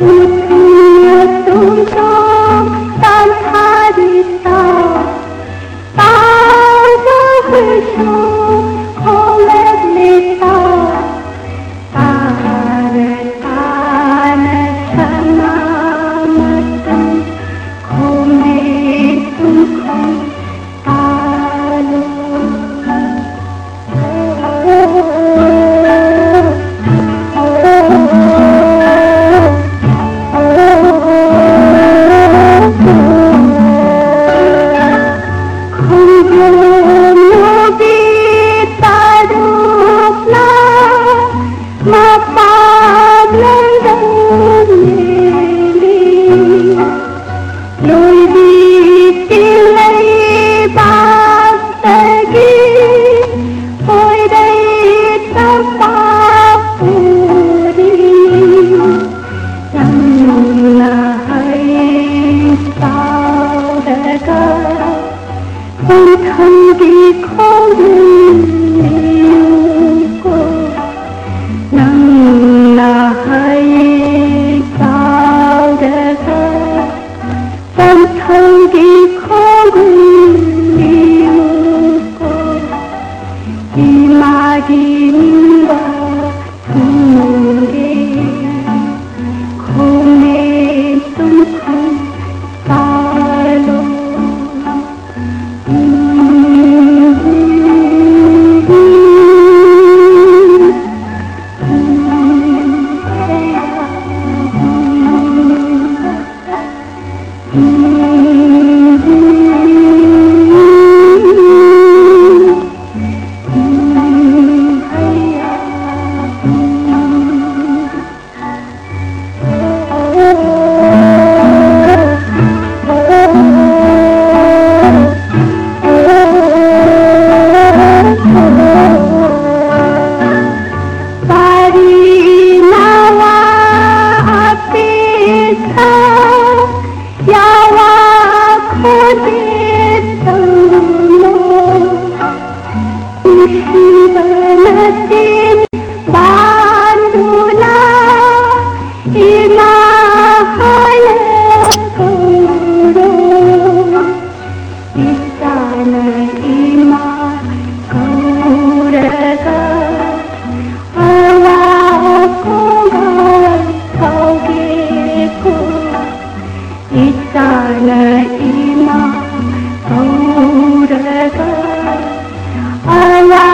我只要东张，但他的手把我挥动。biết lấy bác tê kia Ôi đây ta bác phù đi. Rằng là hay sao để ca Con thân khó đừng Mm-hmm. इर अवा